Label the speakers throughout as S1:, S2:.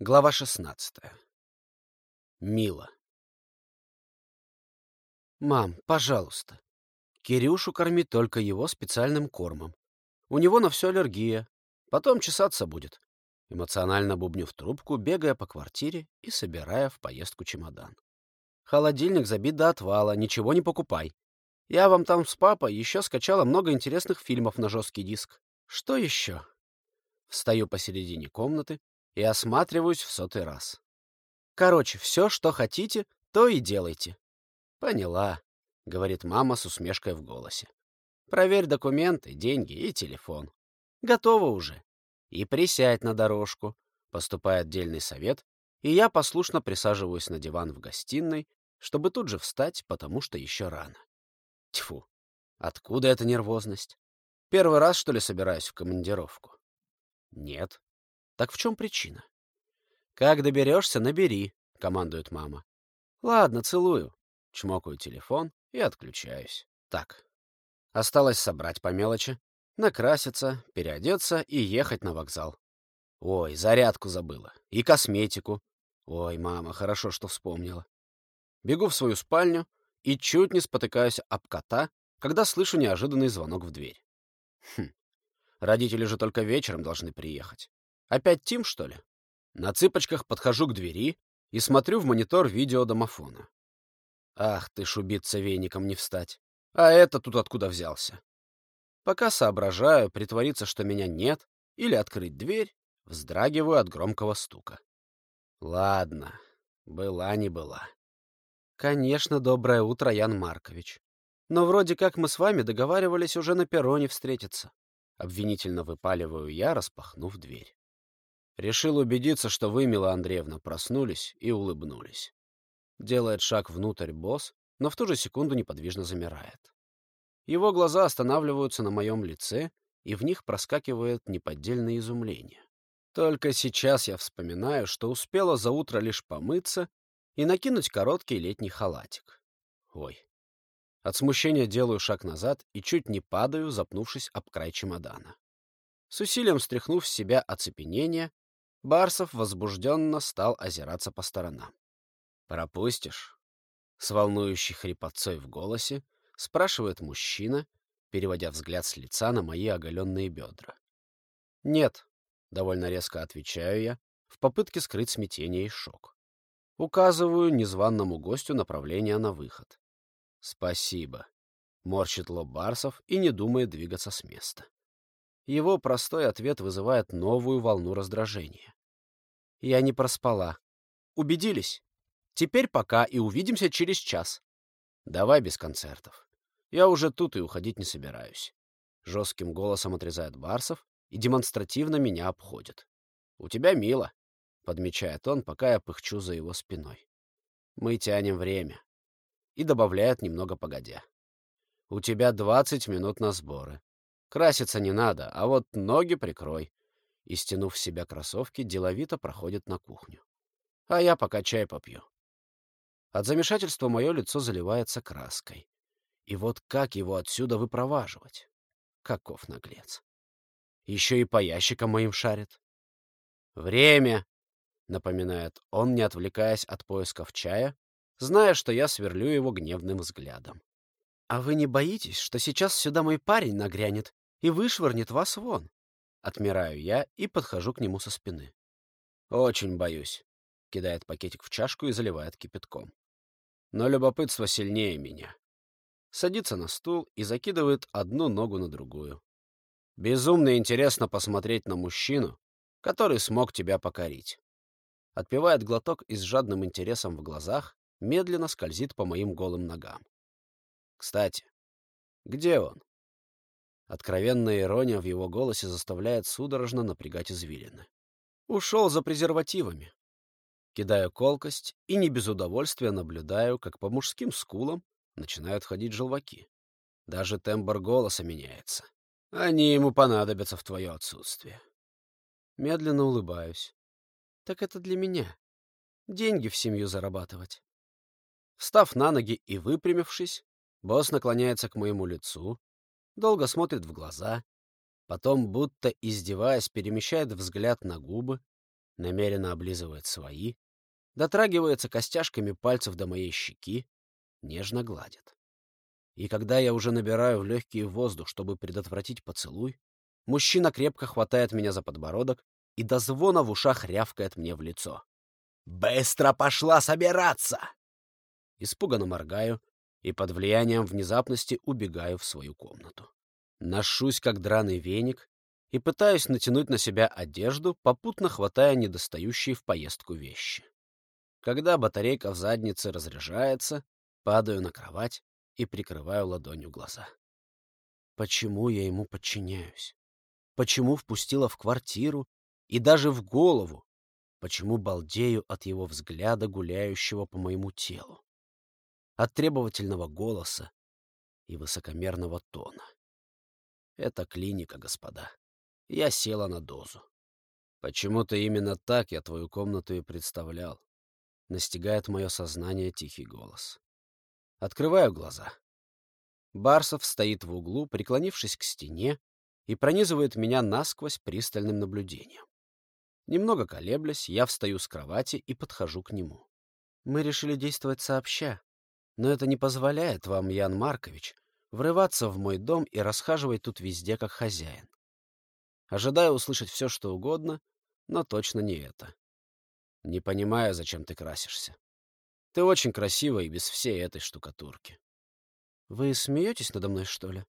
S1: Глава 16. Мила. «Мам, пожалуйста, Кирюшу корми только его специальным кормом. У него на все аллергия. Потом чесаться будет». Эмоционально бубню в трубку, бегая по квартире и собирая в поездку чемодан. «Холодильник забит до отвала, ничего не покупай. Я вам там с папой еще скачала много интересных фильмов на жесткий диск. Что еще?» Встаю посередине комнаты, и осматриваюсь в сотый раз. Короче, все, что хотите, то и делайте. Поняла, — говорит мама с усмешкой в голосе. Проверь документы, деньги и телефон. Готово уже. И присядь на дорожку. Поступает дельный совет, и я послушно присаживаюсь на диван в гостиной, чтобы тут же встать, потому что еще рано. Тьфу, откуда эта нервозность? Первый раз, что ли, собираюсь в командировку? Нет, так в чем причина? Как доберешься, набери, командует мама. Ладно, целую. Чмокаю телефон и отключаюсь. Так, осталось собрать по мелочи, накраситься, переодеться и ехать на вокзал. Ой, зарядку забыла. И косметику. Ой, мама, хорошо, что вспомнила. Бегу в свою спальню и чуть не спотыкаюсь об кота, когда слышу неожиданный звонок в дверь. Хм, родители же только вечером должны приехать. Опять Тим, что ли? На цыпочках подхожу к двери и смотрю в монитор видеодомофона. Ах ты ж убиться веником не встать. А это тут откуда взялся? Пока соображаю, притвориться, что меня нет, или открыть дверь, вздрагиваю от громкого стука. Ладно, была не была. Конечно, доброе утро, Ян Маркович. Но вроде как мы с вами договаривались уже на перроне встретиться. Обвинительно выпаливаю я, распахнув дверь. Решил убедиться, что вы, Мила Андреевна, проснулись и улыбнулись. Делает шаг внутрь босс, но в ту же секунду неподвижно замирает. Его глаза останавливаются на моем лице, и в них проскакивает неподдельное изумление. Только сейчас я вспоминаю, что успела за утро лишь помыться и накинуть короткий летний халатик. Ой. От смущения делаю шаг назад и чуть не падаю, запнувшись об край чемодана. С усилием стряхнув с себя оцепенение, Барсов возбужденно стал озираться по сторонам. «Пропустишь?» С волнующей хрипотцой в голосе спрашивает мужчина, переводя взгляд с лица на мои оголенные бедра. «Нет», — довольно резко отвечаю я, в попытке скрыть смятение и шок. Указываю незваному гостю направление на выход. «Спасибо», — морщит лоб Барсов и не думает двигаться с места. Его простой ответ вызывает новую волну раздражения. Я не проспала. Убедились? Теперь пока и увидимся через час. Давай без концертов. Я уже тут и уходить не собираюсь. Жестким голосом отрезает Барсов и демонстративно меня обходит. У тебя мило, подмечает он, пока я пыхчу за его спиной. Мы тянем время. И добавляет немного погодя. У тебя двадцать минут на сборы. Краситься не надо, а вот ноги прикрой. И, стянув с себя кроссовки, деловито проходит на кухню. А я пока чай попью. От замешательства мое лицо заливается краской. И вот как его отсюда выпроваживать? Каков наглец. Еще и по ящикам моим шарит. «Время!» — напоминает он, не отвлекаясь от поисков чая, зная, что я сверлю его гневным взглядом. «А вы не боитесь, что сейчас сюда мой парень нагрянет и вышвырнет вас вон. Отмираю я и подхожу к нему со спины. Очень боюсь. Кидает пакетик в чашку и заливает кипятком. Но любопытство сильнее меня. Садится на стул и закидывает одну ногу на другую. Безумно интересно посмотреть на мужчину, который смог тебя покорить. Отпивает глоток и с жадным интересом в глазах медленно скользит по моим голым ногам. Кстати, где он? Откровенная ирония в его голосе заставляет судорожно напрягать извилины. Ушел за презервативами. Кидаю колкость и не без удовольствия наблюдаю, как по мужским скулам начинают ходить желваки. Даже тембр голоса меняется. Они ему понадобятся в твое отсутствие. Медленно улыбаюсь. Так это для меня. Деньги в семью зарабатывать. Встав на ноги и выпрямившись, босс наклоняется к моему лицу, долго смотрит в глаза, потом, будто издеваясь, перемещает взгляд на губы, намеренно облизывает свои, дотрагивается костяшками пальцев до моей щеки, нежно гладит. И когда я уже набираю в легкий воздух, чтобы предотвратить поцелуй, мужчина крепко хватает меня за подбородок и до звона в ушах рявкает мне в лицо. «Быстро пошла собираться!» Испуганно моргаю и под влиянием внезапности убегаю в свою комнату. Ношусь, как драный веник, и пытаюсь натянуть на себя одежду, попутно хватая недостающие в поездку вещи. Когда батарейка в заднице разряжается, падаю на кровать и прикрываю ладонью глаза. Почему я ему подчиняюсь? Почему впустила в квартиру и даже в голову? Почему балдею от его взгляда, гуляющего по моему телу? От требовательного голоса и высокомерного тона. Это клиника, господа. Я села на дозу. Почему-то именно так я твою комнату и представлял. Настигает мое сознание тихий голос. Открываю глаза. Барсов стоит в углу, преклонившись к стене, и пронизывает меня насквозь пристальным наблюдением. Немного колеблясь, я встаю с кровати и подхожу к нему. Мы решили действовать сообща, но это не позволяет вам, Ян Маркович, врываться в мой дом и расхаживать тут везде как хозяин. Ожидаю услышать все, что угодно, но точно не это. Не понимаю, зачем ты красишься. Ты очень красива и без всей этой штукатурки. Вы смеетесь надо мной, что ли?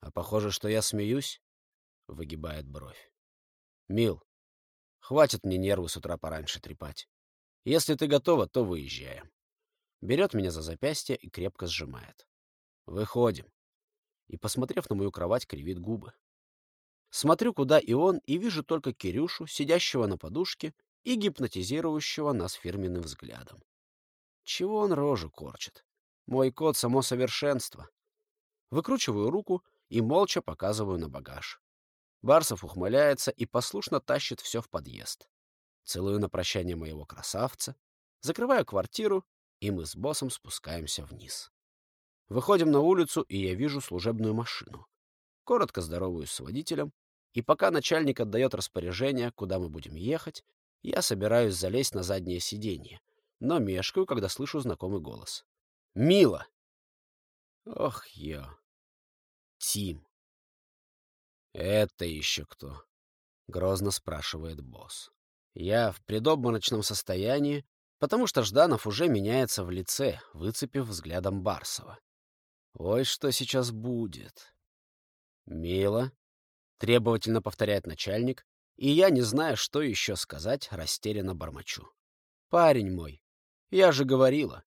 S1: А похоже, что я смеюсь, — выгибает бровь. Мил, хватит мне нервы с утра пораньше трепать. Если ты готова, то выезжаем. Берет меня за запястье и крепко сжимает. Выходим. И, посмотрев на мою кровать, кривит губы. Смотрю, куда и он, и вижу только Кирюшу, сидящего на подушке и гипнотизирующего нас фирменным взглядом. Чего он рожу корчит? Мой кот — само совершенство. Выкручиваю руку и молча показываю на багаж. Барсов ухмыляется и послушно тащит все в подъезд. Целую на прощание моего красавца, закрываю квартиру, и мы с боссом спускаемся вниз. Выходим на улицу, и я вижу служебную машину. Коротко здороваюсь с водителем, и пока начальник отдает распоряжение, куда мы будем ехать, я собираюсь залезть на заднее сиденье, но мешкаю, когда слышу знакомый голос. «Мила!» Ох, я. Тим. «Это еще кто?» — грозно спрашивает босс. Я в предобморочном состоянии, потому что Жданов уже меняется в лице, выцепив взглядом Барсова. Ой, что сейчас будет. «Мила», Требовательно повторяет начальник, и я, не зная, что еще сказать, растерянно бормочу. «Парень мой, я же говорила».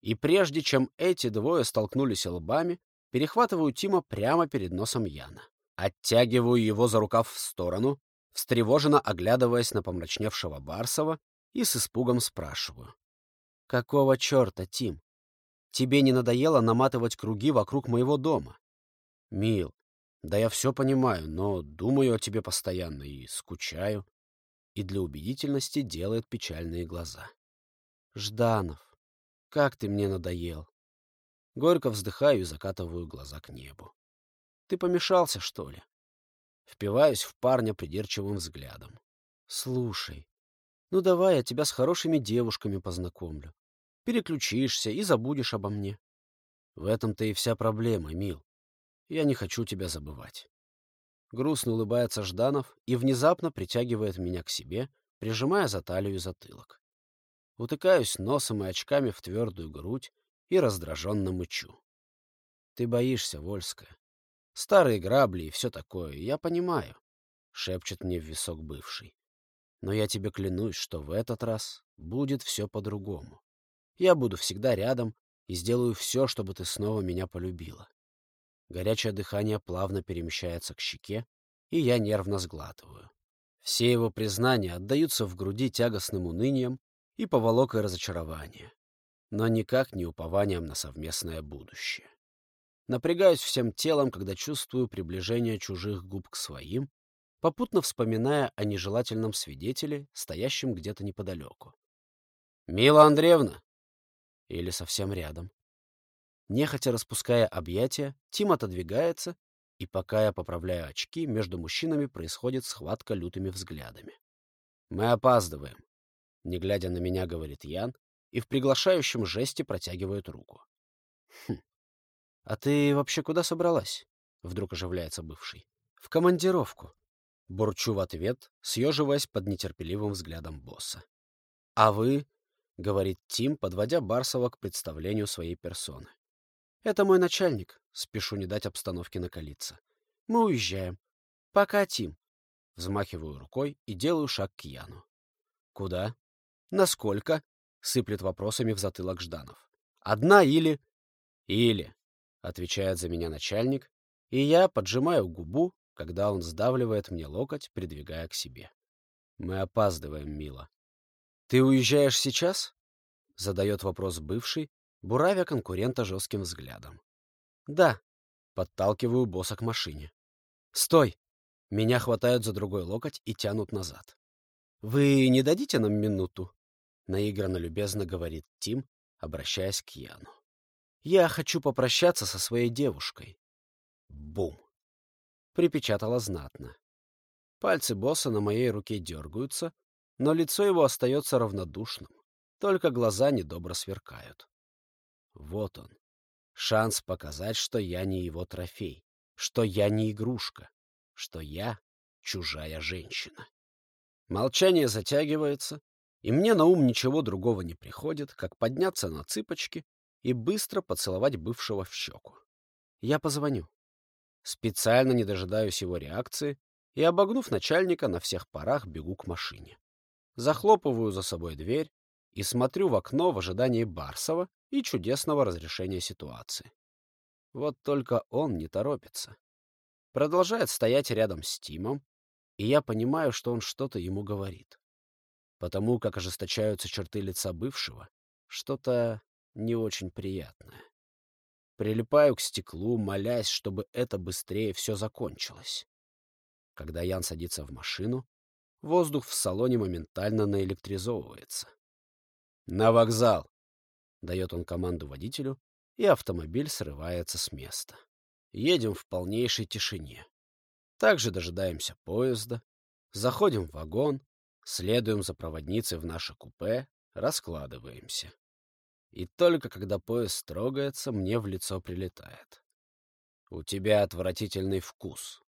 S1: И прежде чем эти двое столкнулись лбами, перехватываю Тима прямо перед носом Яна. Оттягиваю его за рукав в сторону, встревоженно оглядываясь на помрачневшего Барсова, и с испугом спрашиваю. «Какого черта, Тим? Тебе не надоело наматывать круги вокруг моего дома?» «Мил, да я все понимаю, но думаю о тебе постоянно и скучаю. И для убедительности делает печальные глаза. Жданов, как ты мне надоел. Горько вздыхаю и закатываю глаза к небу. Ты помешался, что ли? Впиваюсь в парня придирчивым взглядом. Слушай, ну давай я тебя с хорошими девушками познакомлю. Переключишься и забудешь обо мне. В этом-то и вся проблема, мил. Я не хочу тебя забывать. Грустно улыбается Жданов и внезапно притягивает меня к себе, прижимая за талию и затылок. Утыкаюсь носом и очками в твердую грудь и раздраженно мычу. Ты боишься, Вольская. Старые грабли и все такое, я понимаю, — шепчет мне в висок бывший. Но я тебе клянусь, что в этот раз будет все по-другому. Я буду всегда рядом и сделаю все, чтобы ты снова меня полюбила. Горячее дыхание плавно перемещается к щеке, и я нервно сглатываю. Все его признания отдаются в груди тягостным унынием и поволокой разочарования, но никак не упованием на совместное будущее. Напрягаюсь всем телом, когда чувствую приближение чужих губ к своим, попутно вспоминая о нежелательном свидетеле, стоящем где-то неподалеку. «Мила Андреевна!» Или совсем рядом. Нехотя распуская объятия, Тим отодвигается, и пока я поправляю очки, между мужчинами происходит схватка лютыми взглядами. Мы опаздываем. Не глядя на меня, говорит Ян и в приглашающем жесте протягивает руку. Хм. А ты вообще куда собралась? Вдруг оживляется бывший. В командировку. Бурчу в ответ, съеживаясь под нетерпеливым взглядом босса. А вы, говорит Тим, подводя Барсова к представлению своей персоны. Это мой начальник. Спешу не дать обстановке накалиться. Мы уезжаем. Пока, Тим. Взмахиваю рукой и делаю шаг к Яну. Куда? Насколько? Сыплет вопросами в затылок Жданов. Одна или... Или, отвечает за меня начальник, и я поджимаю губу, когда он сдавливает мне локоть, придвигая к себе. Мы опаздываем, мило. Ты уезжаешь сейчас? Задает вопрос бывший, буравя конкурента жестким взглядом. Да. Подталкиваю босса к машине. Стой! Меня хватают за другой локоть и тянут назад. «Вы не дадите нам минуту?» — наигранно любезно говорит Тим, обращаясь к Яну. «Я хочу попрощаться со своей девушкой». Бум! Припечатала знатно. Пальцы босса на моей руке дергаются, но лицо его остается равнодушным, только глаза недобро сверкают. Вот он, шанс показать, что я не его трофей, что я не игрушка, что я чужая женщина. Молчание затягивается, и мне на ум ничего другого не приходит, как подняться на цыпочки и быстро поцеловать бывшего в щеку. Я позвоню. Специально не дожидаюсь его реакции и, обогнув начальника, на всех парах бегу к машине. Захлопываю за собой дверь и смотрю в окно в ожидании Барсова и чудесного разрешения ситуации. Вот только он не торопится. Продолжает стоять рядом с Тимом, и я понимаю, что он что-то ему говорит. Потому как ожесточаются черты лица бывшего, что-то не очень приятное. Прилипаю к стеклу, молясь, чтобы это быстрее все закончилось. Когда Ян садится в машину, воздух в салоне моментально наэлектризовывается. «На вокзал!» — дает он команду водителю, и автомобиль срывается с места. Едем в полнейшей тишине. Также дожидаемся поезда, заходим в вагон, следуем за проводницей в наше купе, раскладываемся. И только когда поезд трогается, мне в лицо прилетает. У тебя отвратительный вкус.